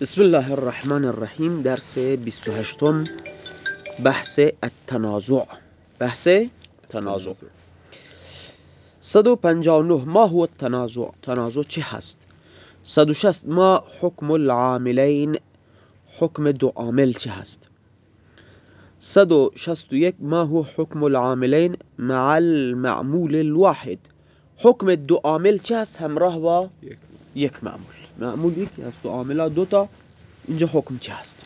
بسم الله الرحمن الرحیم درس 28 بحث التنازع. بحث تنازع. 159 ما هو التنازع؟ تنازع چه هست؟ 160 ما حکم العاملین. حکم دو عامل چه هست؟ 161 ما هو حکم العاملین مع المعمول الواحد. حکم دو عامل چه هست؟ همراه با یک معمول. معمول یکی هست و عاملا دوتا اینجا حکم چه هست؟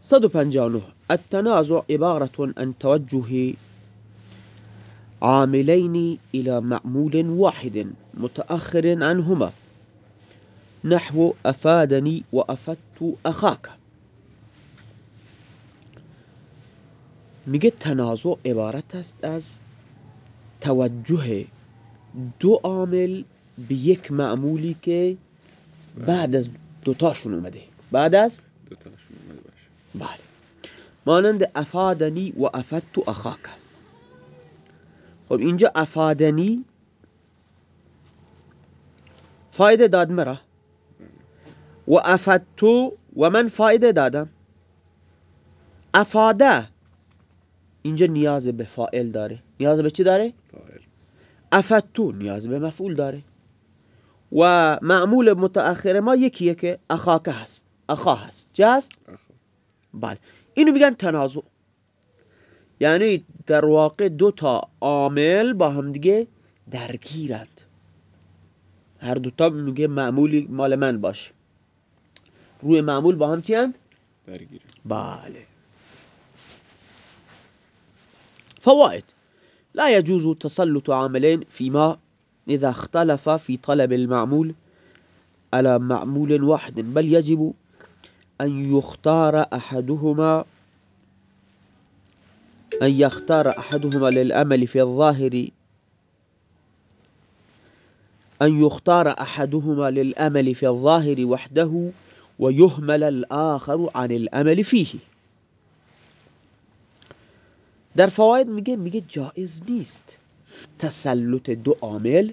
159 التنازع عبارة عن توجه عاملين إلى معمول واحد متأخر عنهما. نحو أفادني وأفدت أخاك. میگه تنازع عبارت است از توجه دو عامل به یک معمولی که بعد از دوتاشون اومده. بعد از دوتاشون اومده باشه. بله. مانند افادنی و افدت اخاک. خب اینجا افادنی فایده داد مرا. و افدتو و من فایده دادم. افاده اینجا نیاز به فائل داره. نیاز به چی داره؟ فاعل. افتو نیاز به مفعول داره. و معمول متأخر ما یکیه که اخاکه هست. اخا هست. چه هست؟ اخا. بله. اینو میگن تنازع. یعنی در واقع دو تا عامل با هم دیگه درگیرند. هر دوتا میگه معمولی مال من باش. روی معمول با هم چی هند؟ درگیره بله. فوائد لا يجوز تسلط عاملين فيما إذا اختلف في طلب المعمول على معمول واحد بل يجب أن يختار أحدهما أن يختار أحدهما للأمل في الظاهر أن يختار أحدهما للأمل في الظاهر وحده ويهمل الآخر عن الأمل فيه. در فواید میگه میگه جائز نیست. تسلط دو عامل.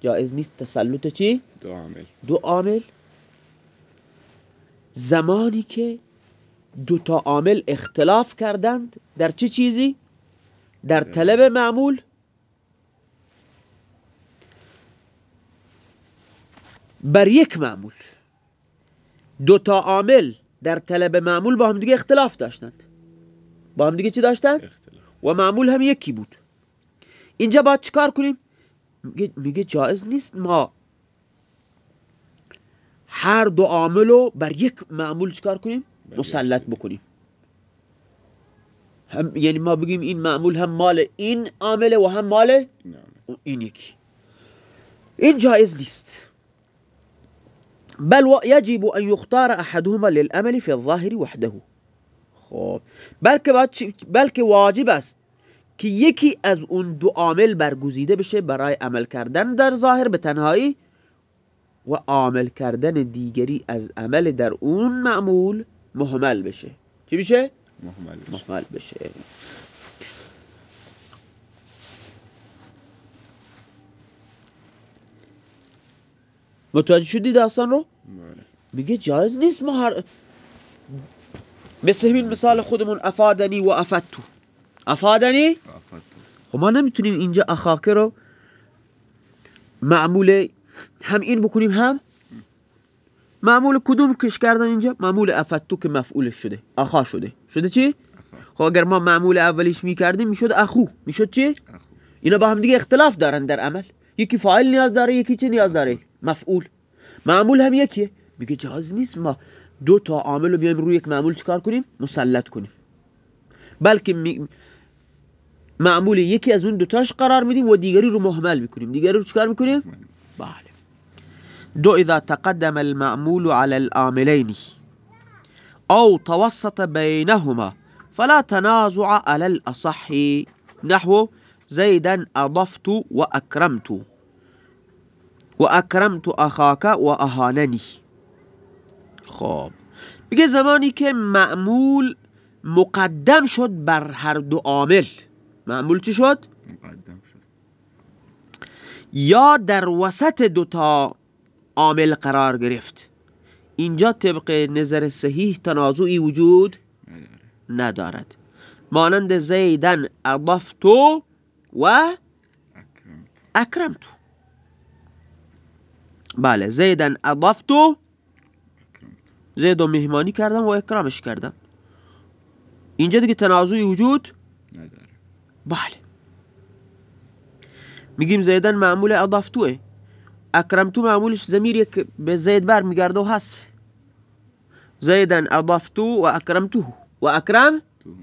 جائز نیست تسلط چی؟ دو عامل. دو عامل. زمانی که دو تا عامل اختلاف کردند در چه چیزی؟ در طلب معمول. بر یک معمول. دو تا عامل در طلب معمول با هم دیگه اختلاف داشتند. با هم دیگه چی؟ اختلاف. و معمول هم یکی بود. اینجا باید چیکار کنیم؟ میگه, میگه جایز نیست ما هر دو عامل رو بر یک معمول چیکار کنیم؟ مسلط. بکنیم. هم یعنی ما بگیم این معمول هم مال این عامله و هم مال این عامل. این یکی. این جایز نیست. بل و يجب ان يختار احدهما للامل في الظاهر وحده. خب بلکه باید بلکه واجب است که یکی از اون دو عامل برگزیده بشه برای عمل کردن در ظاهر به تنهایی و عامل کردن دیگری از عمل در اون معمول محمل بشه چی بشه؟ محمل بشه. محمل بشه متوجه شدی داستان رو؟ بله میگه جایز نیست ما هر مثل همین مثال خودمون افادنی و افدتو افادنی؟ خب ما نمی‌تونیم اینجا اخاکه رو معمول هم این بکنیم هم معمول کدوم کش کردن اینجا؟ معمول افتو که مفعولش شده. اخا شده. شده چی؟ خب اگر ما معمول اولیش می‌کردیم می‌شد اخو. می‌شد چی؟ اینا با هم دیگه اختلاف دارن در عمل. یکی فاعل نیاز داره یکی چه نیاز داره؟ مفعول. معمول هم یکیه. میگه جاز نیست ما دو تا عامل رو بیایم روی یک معمول چیکار کنیم؟ مسلط کنیم. بلکه. معمول یکی از اون دوتاش قرار میدیم و دیگری رو محمل میکنیم. دیگری رو چیکار میکنیم. بله. دو اذا تقدم المعمول على العاملين أو توسط بينهما فلا تنازع على الأصح. نحو زيدا أضفت وأكرمت وأكرمت أخاك وأهانني خب. میگه زمانی که معمول مقدم شد بر هر دو عامل. معمول چی شد؟ مقدم شد. یا در وسط دوتا عامل قرار گرفت. اینجا طبق نظر صحیح تنازعی وجود ندارد. مانند زیدن اضفتو و اکرم اکرمتو بله زیدن اضفتو اکرم زید و مهمانی کردم و اکرامش کردم. اینجا دیگه تنازعی وجود نداره. بله. میگیم زیدن معمول اضافتوه. اکرمتو معمولش زمیریه که به زید بر میگرده و حذف. زیدن اضافتو و اکرمتوه و اکرم تو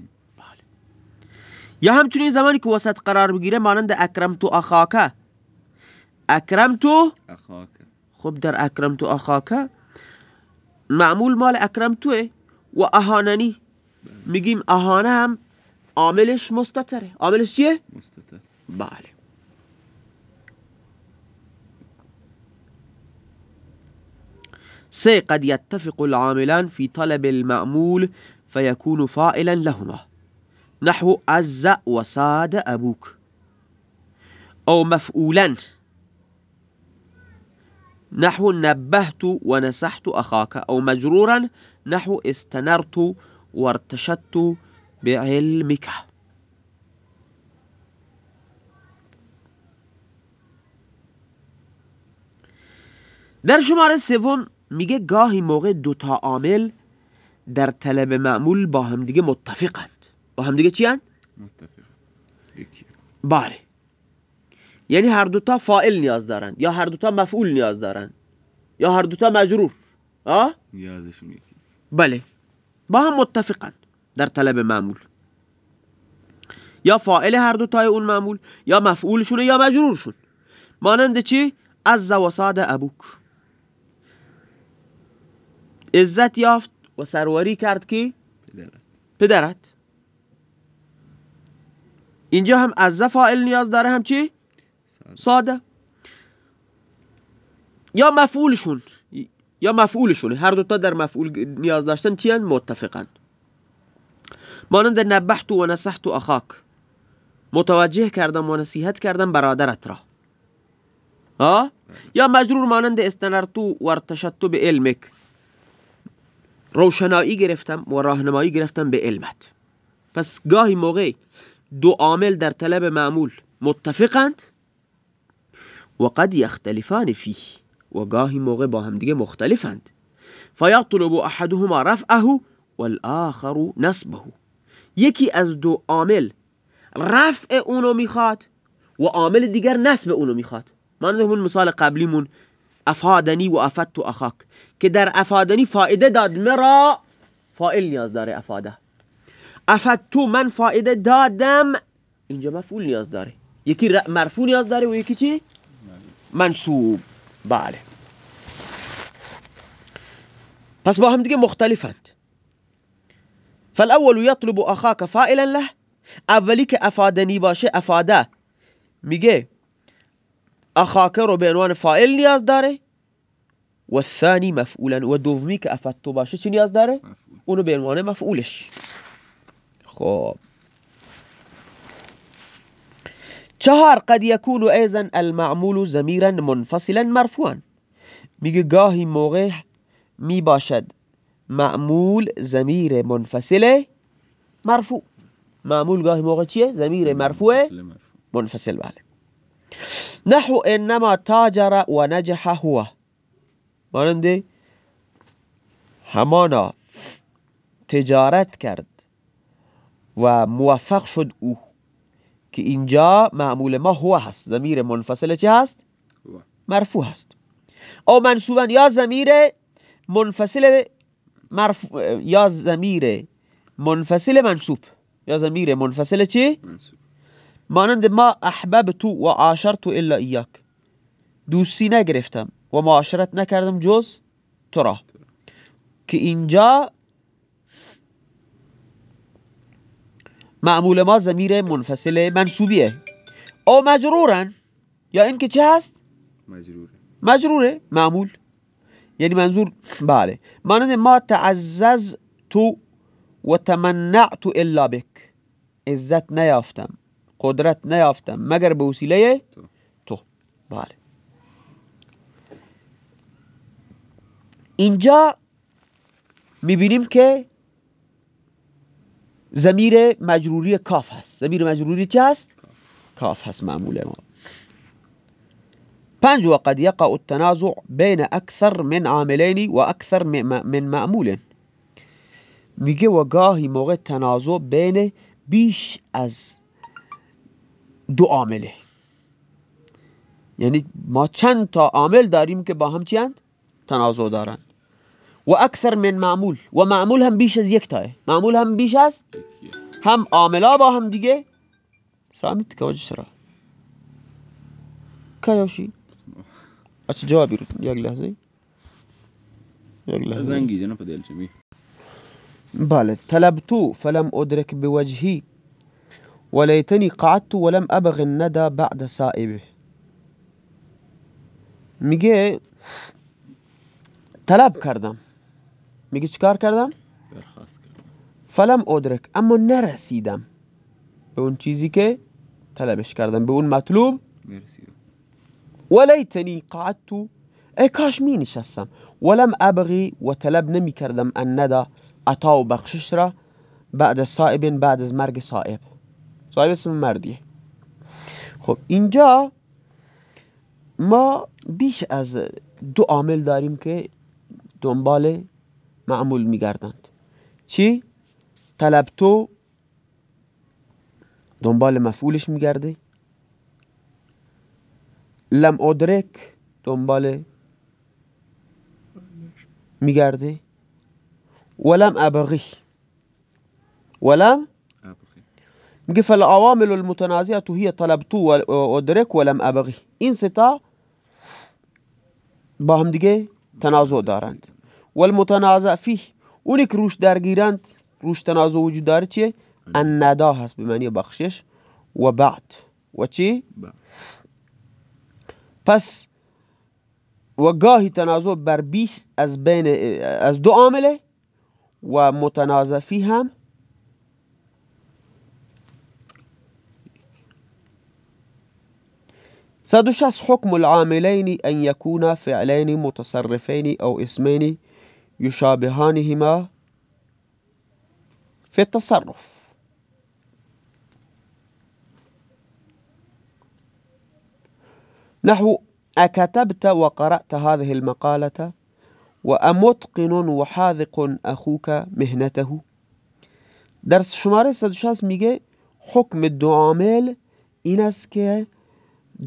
یا همچنین زمانی که وسط قرار بگیره مانند اکرمتو اخاکه اکرمتو اخاک خب در اکرمتو اخاکه معمول مال اکرمتوه و آهاننی. میگیم آهانه هم عاملش مستتره عاملش چیه؟ مستتر بله. سي قد يتفق العاملان في طلب المأمول فيكون فاعلا لهما. نحو عز وساد أبوك أو مفعولا نحو نبهت ونسحت أخاك أو مجرورا نحو استنرت وارتشدت بعلمك. در شماره سوم میگه گاهی موقع دوتا عامل در طلب معمول با همدیگه متفقند. با همدیگه چی هن؟ متفق. بله. یعنی هر دوتا فائل نیاز دارند یا هر دوتا مفعول نیاز دارند یا هر دوتا مجرور آه؟ نیازشون یکی بله با هم متفقند در طلب معمول یا فاعل هر دوتای اون معمول یا مفعولشونه یا مجرورشون مانند چی؟ عز و ساد ابوک عزت یافت و سروری کرد کی؟ پدرت پدرت اینجا هم عز فاعل نیاز داره هم چی؟ ساده. یا مفعولشون یا مفعولشونه هر دوتا در مفعول نیاز داشتن چی هن؟ متفقن مانند نبحت و نصحت اخاک. متوجه کردم و نصیحت کردم برادرت را. ها یا مجرور مانند استنرتو و ارتشدتو به علمک. روشنایی گرفتم و راهنمایی گرفتم به علمت. پس گاهی موقع دو عامل در طلب معمول متفقند و قد یختلفان فیه و گاهی موقع با هم دیگه مختلفند. فیطلب احدهما رفعه والآخر نصبه. یکی از دو عامل رفع اونو می‌خواد و عامل دیگر نصب اونو می‌خواد. مانند همون مثال قبلیمون افادنی و افدت اخاک که در افادنی فایده داد. مرا فائل نیاز داره افاده. افدتو من فایده دادم اینجا مفعول نیاز داره. یکی مرفوع نیاز داره و یکی چی؟ منصوب. بله. پس با هم دیگه مختلفند. فالاول یطلب اخاک فائلا له. اولی که افادنی باشه افاده. میگه اخاک رو به عنوان فائل نیاز داره. و الثانی مفعولا. و دومی که افدتو باشه چی نیاز داره؟ مفعول. اونو به عنوان مفعولش. خب. چهار قد يكون ايضا المعمول ضميرا منفصلا مرفوعا میگه گاهی موقع می باشد معمول ضمیر منفصل مرفوع معمول گاهی موقع چیه؟ منفصل مرفوع. منفصل بله نحو انما تاجر و نجح هو ماننده همانا تجارت کرد و موفق شد او که اینجا معمول ما هو هست. ضمیر منفصل چه هست؟ مرفوع هست. او منصوبا یا ضمیر منفصل مرفوع یا ضمیر منفصل منصوب. یا ضمیر منفصل چی؟ منصوب. مانند ما احببت و عاشرت الا ایاک. دوستی نگرفتم و معاشرت نکردم جز تو را. که اینجا معمول ما ضمیر منفصل منصوبیه. او مجرورن؟ یا اینکه چه هست؟ مجروره. مجروره؟ معمول. یعنی منظور بله. مانند ما تعزز تو و تمنعت الا بک. عزت نیافتم. قدرت نیافتم. مگر به وسیله تو. تو. بله. اینجا می‌بینیم که زمیر مجروری کاف هست. زمیر مجروری چه هست؟ کاف هست معمول ما پنج وقد يقع التنازع بين اكثر من عاملين و اكثر من معمول میگه و گاهی موقع تنازع بین بیش از دو عامله. یعنی ما چند تا عامل داریم که با هم چند تنازع دارن. و اکثر من معمول. و معمول هم بیش از یک تاه معمول هم بیش از هم عاملا با هم دیگه. سامیت که سرا. کایوشی اچھا جوابی رو یک لحظه. یک لحظه. زنگی جناب دلچمی بله. طلبت فلم أدرك بوجهي وليتني قعدت ولم أبغ الندى بعد سائبه میگه طلب کردم. میگه چیکار کردم؟ برخواست کردم. فلم ادرک اما نرسیدم به اون چیزی که طلبش کردم به اون مطلوب. نرسیدم ولیتنی قعدت ای کاش می نشستم. ولم ابغی و طلب نمی کردم ان ندا عطا و بخشش را بعد صائب بعد از مرگ صائب. صائب اسم مردیه. خب اینجا ما بیش از دو عامل داریم که دنبال معمول میگردند. چی؟ طلب تو دنبال مفعولش میگرده لم ادرک دنبال میگرده ولم ابغی. ولم؟ میگه فالعوامل المتنازعه هي طلبتو و ادرک ولم ابغی. این ستا با هم دیگه تنازع دارند. والمتنازع فيه اونی که روش درگیرند روش تنازع وجود داره چیه؟ ان ندا هست به معنی بخشش و بعد و چی؟ پس و گاهی تنازع بر بیس از بین از دو عامله و متنازع فيه هم سادشاس حكم العاملين أن يكونا فعلين متصرفين أو اسمين يشابهانهما في التصرف. نحو أكتبت وقرأت هذه المقالة وأمتقن وحاذق أخوك مهنته. درس شماره 160 میگه حکم دو عامل این است که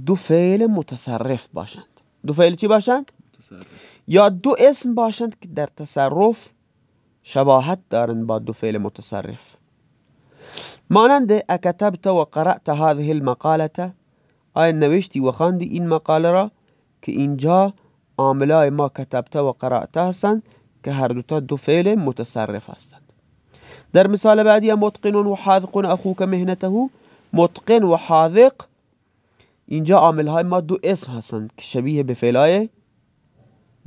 دو فعل متصرف باشند. دو فعل چی باشند؟ یا دو اسم باشند که در تصرف شباهت دارند با دو فعل متصرف. مانند اکتبت و قرأت هذه المقالة آیا نوشتی و خواندی این مقاله را که اینجا عاملای ما کتبت و قرأت هستند که هر دوتا دو فعل متصرف هستند. در مثال بعدی متقن و حاذق اخوک مهنته متقن و حاذق اینجا عامل های ما دو اسم هستند که شبیه به فعلای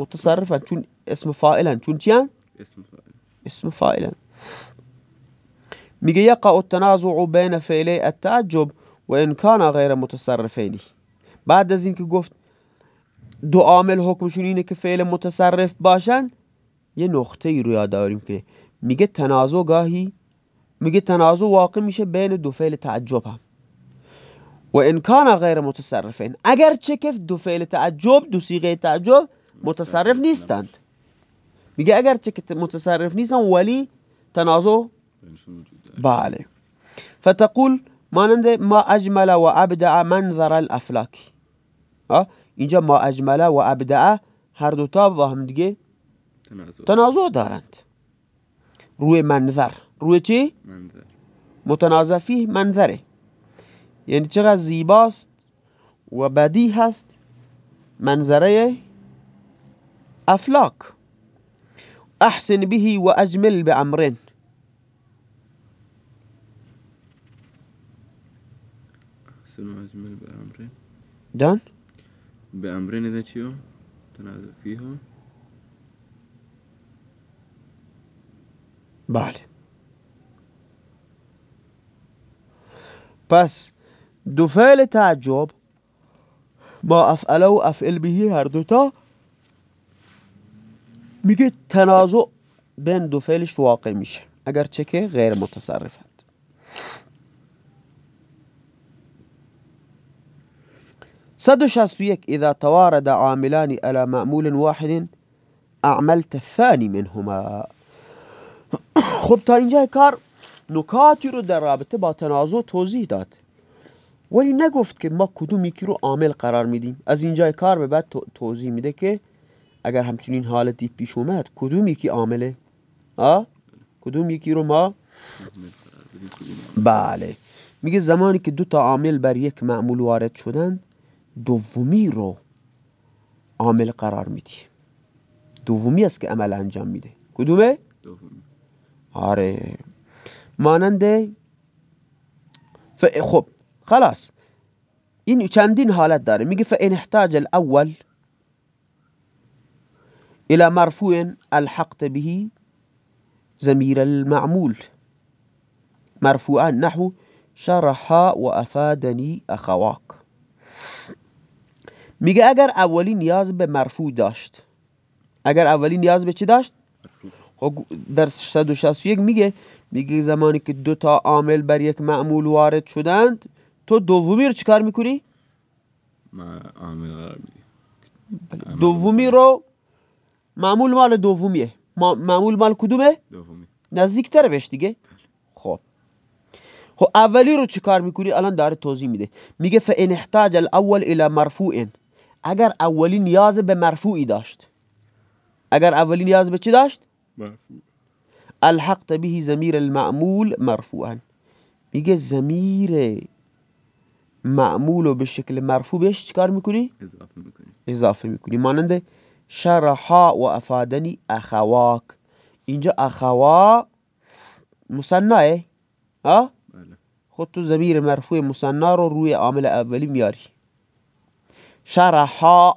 متصرفن چون اسم فاعلن چون چیان؟ اسم فاعل اسم میگه یقع التنازع بین فعلی التعجب و ان کان غیر متصرفینی. بعد از اینکه گفت دو عامل حکمشون اینه که فعل متصرف باشن یه نقطه ای رو یاد که میگه تنازع گاهی میگه تنازع واقع میشه بین دو فعل تعجب هم. و ان کان غیر متصرفین. اگر چه که دو فعل تعجب دو صیغه تعجب متصرف نیستند. میگه اگر که متصرف نیستن ولی تنازع بله. فتقول مانند ما اجمل و ابدع منظر الافلاک. اینجا ما اجمل و ابدع هر دوتا با هم دیگه تنازع. دارند. روی منظر. روی چی؟ منظر. متنازع فیه منظره. یعنی چقدر زیباست و بدی هست منظره أفلاك. أحسن به وأجمل بأمرين. أحسن وأجمل بأمرين. دان؟ بأمرين إذا شيو تنازع فيها. بعد. بس دفال تعجب ما أفعله أفعل به هردوتا میگه تنازع بین دو فعلش واقع میشه. اگرچه که غیر متصرفند صد و اذا توارد عاملان على معمول واحد اعملت الثاني منهما. خب تا اینجا کار نکاتی رو در رابطه با تنازع توضیح داد. ولی نگفت که ما کدوم یکی رو عامل قرار میدیم. از اینجا کار به بعد توضیح میده که اگر همچنین حالتی پیش اومد کدوم یکی عامله؟ آه؟ کدوم یکی رو ما؟ بله. میگه زمانی که دو تا عامل بر یک معمول وارد شدن دومی رو عامل قرار میدی. دومی است که عمل انجام میده. کدومه؟ دومی. آره. ماننده ف... خب خلاص. این چندین حالت داره. میگه فان احتاج الاول الى مرفوع الحقت به زمیر المعمول. مرفوعا نحو شرحا و افادنی اخواک میگه اگر اولی نیاز به مرفوع داشت اگر اولی نیاز به چی داشت؟ خب در 161 میگه میگه زمانی که دو تا عامل بر یک معمول وارد شدند تو دومی رو چیکار می‌کنی؟ عامل قرار میدی دومی رو معمول مال دومیه. معمول مال کدومه؟ دومی. نزدیکتر بهش دیگه. خب. خب اولی رو چیکار می‌کنی؟ الان داره توضیح میده. میگه فان احتاج الاول الى مرفوع. اگر اولی نیاز به مرفوعی داشت. اگر اولی نیاز به چی داشت؟ مرفوع. الحقت به زمیر المعمول مرفوعا. میگه زمیر معمول رو به شکل مرفوع بهش چیکار می‌کنی؟ اضافه می‌کنی. اضافه می‌کنی. مانند شرحا و افادنی اخواک. اینجا اخوا مصنعه ها؟ بله. خود تو زمیر مرفوع مصنع رو روی عامل اولی میاری. شرحا.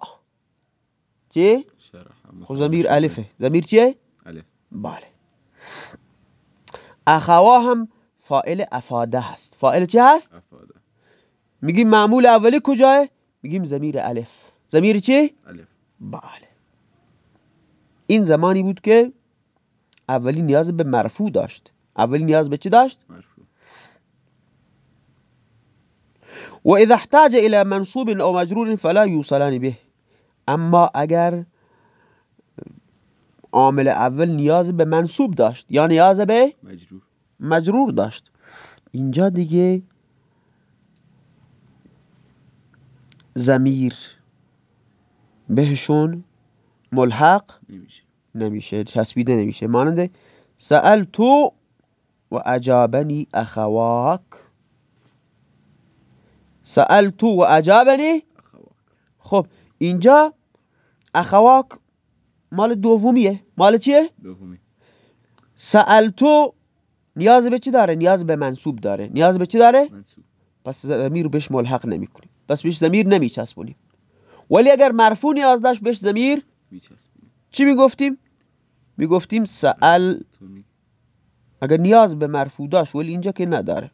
چی؟ شرح خب زمیر الفه. زمیر چیه؟ الف. بله. اخوا هم فائل افاده هست. فائل چه هست؟ افاده. میگیم معمول اولی کجاه؟ میگیم زمیر الف. زمیر چی؟ الف. بله. این زمانی بود که اولی نیاز به مرفوع داشت. اولی نیاز به چی داشت؟ مرفوع. و اذا احتاج الى منصوب او مجرور فلا یوصلان به. اما اگر عامل اول نیاز به منصوب داشت یا نیاز به مجرور. مجرور داشت. اینجا دیگه زمیر بهشون ملحق نمیشه. نمیشه چسبیده نمیشه. مانند سأل تو و اجابنی اخواک. سأل تو و اجابنی خب اینجا اخواک مال دومیه. مال چیه؟ دومی. سأل تو نیاز به چی داره؟ نیاز به منصوب داره. نیاز به چی داره؟ منصوب. پس زمیر بهش ملحق نمی کنیم پس بهش زمیر نمی چسبونیم ولی اگر مرفوع نیاز داشت بهش زمیر میچسبونی چی می گفتیم؟ می گفتیم سأل اگر نیاز به مرفوع داشت ولی اینجا که نداره.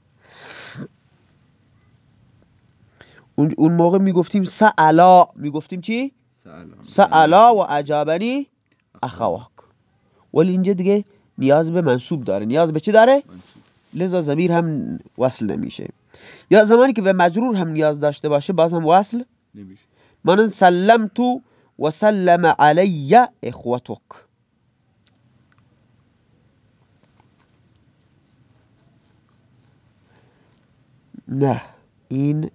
اون موقع می گفتیم سألا. می گفتیم چی؟ سأل سألا و اجابنی اخواک. ولی اینجا دیگه نیاز به منصوب داره. نیاز به چی داره؟ لذا زمیر هم وصل نمیشه. یا زمانی که به مجرور هم نیاز داشته باشه باز هم وصل نمیشه. مانند سلمت و سلم علی اخوتک نه این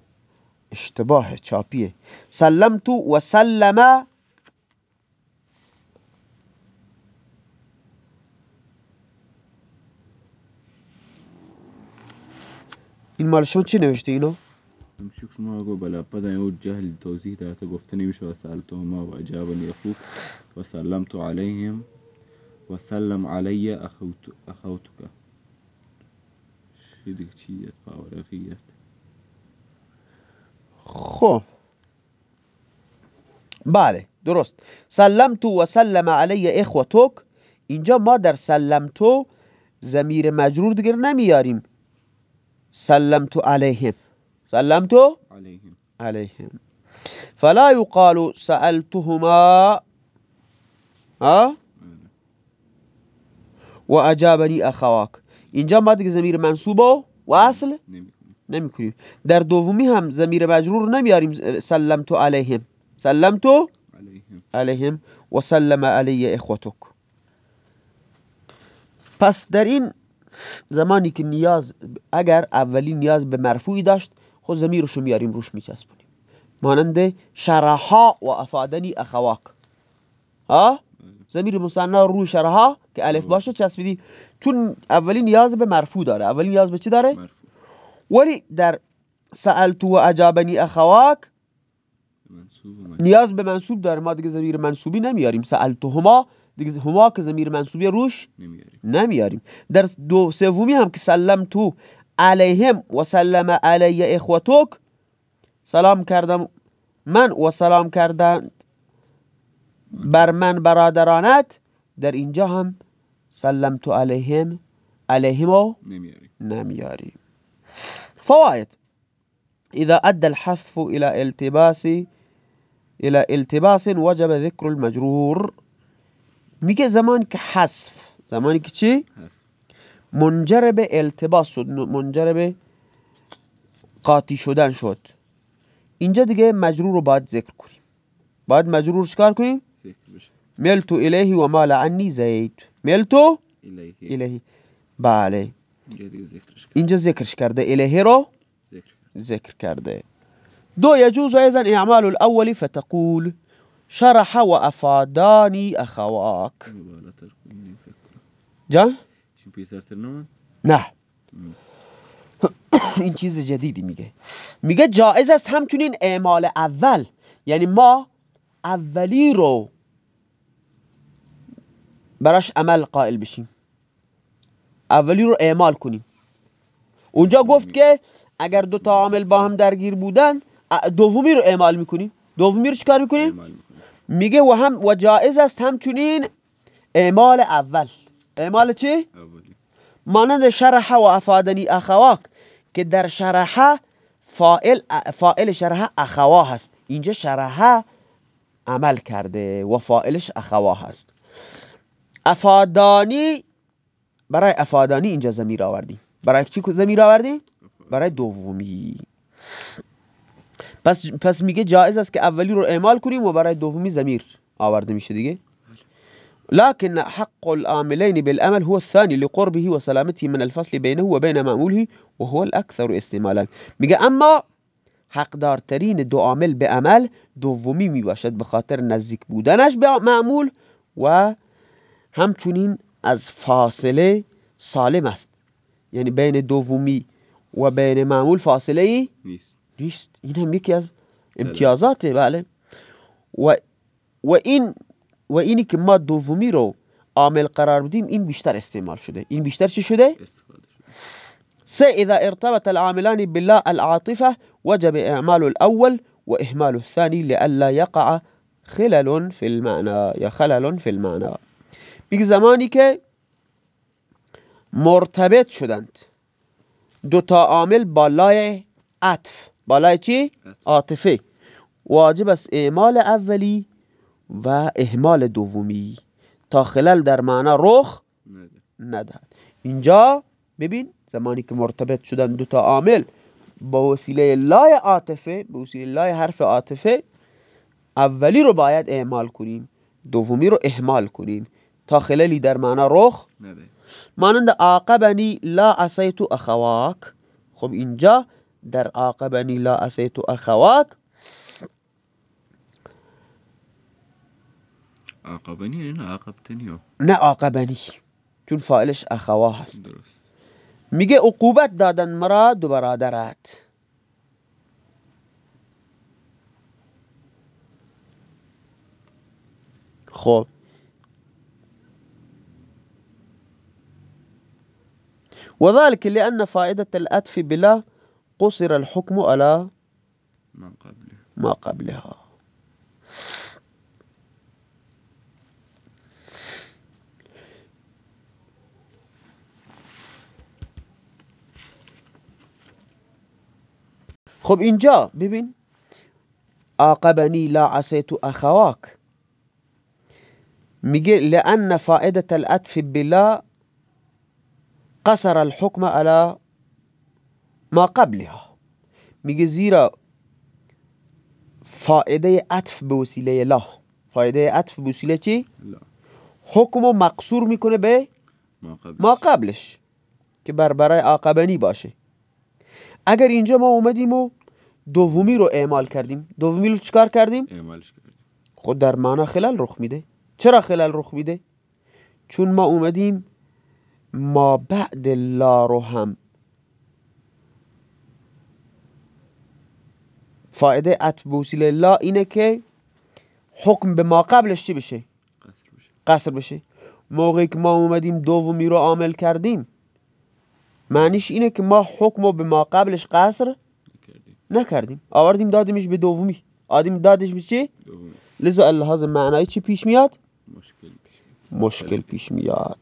اشتباه چاپیه سلمت و سلم این مال شما چی نوشته اینو؟ شما أقول بلا بدا يعود جهل توزيع ذات قفتني مش وسألتهما وأجابني أخوك وسلمت عليهم وسلم علي أخوت أخوتك شدك شيء باورفية خب. بله درست. سلمتو و سلم علی اخوتک. اینجا ما در سلمتو زمیر مجرور دیگر نمیاریم. سلمتو علیهم. سلمتو؟ عليهم. عليهم. فلا يقال سألتهما. ها. و اجابنی اخواک اینجا ما دیگه زمیر منصوب و اصل نمی کنیم در دومی هم زمیر مجرور نمیاریم. سلمتو علیهم. سلمتو علیهم. و سلم علی اخوتک. پس در این زمانی که نیاز اگر اولی نیاز به مرفوعی داشت خود زمیرشو میاریم روش میچسبونیم. مانند شرحا و افادنی اخواک. ها؟ زمیر مصنع روی شرحا که الف باشه چسبیدی. چون اولی نیاز به مرفوع داره. اولی نیاز به چی داره؟ ولی در سألتو و اجابنی اخواک نیاز به منصوب داره. ما دیگه زمیر منصوبی نمیاریم. سألتو هما دیگه هما که زمیر منصوبی روش نمیاریم. در دو سومی هم که سلم تو علیهم و سلم علی اخوتوک سلام کردم من و سلام کردن بر من برادرانت. در اینجا هم سلم تو علیهم علیهم نمیاریم فوائد إذا أدى الحذف إلى التباس إلى التباس وجب ذكر المجرور. میگه زمان که حذف زمانی که چی؟ منجر به التباس شد منجر به قاطی شدن شد. اینجا دیگه مجرور رو باید ذکر کنیم. باید مجرور چکار کنیم؟ ملتو الیه و مال عنی زید. ملتو الیه. بله. اینجا ذکرش کرده. الیه رو ذکر کرده. دو يجوز أيضا إعمال الأول فتقول. شرح وأفاداني أخواك جان؟ نه. این چیز جدیدی میگه. میگه جایز است همچنین اعمال اول. یعنی ما اولی رو براش عمل قائل بشیم. اولی رو اعمال کنیم. اونجا گفت که اگر دو تا عامل با هم درگیر بودن دومی رو اعمال می‌کنیم. دومی رو چیکار می‌کنیم. میگه و هم و جائز است همچنین اعمال اول. اعمال چی؟ مانند شرح و افادنی اخواک که در شرح فائل فائل شرح اخوا هست. اینجا شرح عمل کرده و فائلش اخوا هست. افادانی برای افادانی اینجا زمیر آوردی برای چی زمیر آوردی برای دومی. پس پس میگه جایز است که اولی رو اعمال کنیم و برای دومی زمیر آورده میشه دیگه. لكن حق العاملين بالأمل هو الثاني لقربه وسلامته من الفصل بينه وبين معموله وهو الأكثر استعمالا میگه اما حقدارترین دو عامل به عمل دومی می‌باشد به خاطر نزدیک بودنش به معمول و همچنین از فاصله سالم است. یعنی بین دومی و بین معمول فاصله ای نیست. نیست. این هم یکی از امتیازاته. بله. و و این و اینی که ما دومی رو عامل قرار بدیم این بیشتر استعمال شده. این بیشتر چی شده؟ سه اذا ارتبط العاملان بالله العاطفه وجب اعمال الاول واهمال الثاني لئلا يقع خلل في المعنى یا خلل في المعنى. میگه زمانی که مرتبط شدند دو تا عامل بالای عطف. بالای چی؟ عاطفه. واجب است اعمال اولی و اهمال دومی. تا خلل در معنا رخ ندهد. اینجا ببین زمانی که مرتبط شدن دو تا عامل با وسیله لای عاطفه با وسیله لای حرف عاطفه اولی رو باید اعمال کنیم دومی رو اهمال کنیم. تا خللی در معنا رخ مانند عاقبنی لا عصیت اخواک. خب اینجا در عاقبنی لا عصیت اخواک عاقبنی یعنی عاقبتنی نه عاقبنی چون فاعلش اخوا هست. درست. میگه عقوبت دادن مرا دو برادرت. خب. وذلك لأن فائدة الأتف بلا قصر الحكم على ما قبلها ما قبلها. خب اینجا ببین. عاقبنی لا عصیت اخواک. میگه لأن فائدة الأتف بلا قصر الحكم على ما قبلها. میگه زیرا فایده عطف به وسیله لا. فایده عطف به وسیله چی؟ حکم و مقصور می‌کنه به ما قبلش. که بر برای عاقبنی باشه. اگر اینجا ما اومدیم و دومی رو اعمال کردیم دومی رو چکار کردیم؟ اعمالش کردیم خود در معنا خلل رخ میده چرا خلل رخ میده؟ چون ما اومدیم ما بعد لا رو هم فایده عطف به وسیله لا اینه که حکم به ما قبلش چی بشه؟ قصر بشه قصر بشه موقعی که ما اومدیم دومی رو عامل کردیم معنیش اینه که ما حکم رو به ما قبلش قصر نکردیم. آوردیم دادیمش به دومی. آدیم دادش به چی؟ لذا اللحاظ معنایی چی پیش میاد؟ مشکل پیش مشکل پیش میاد.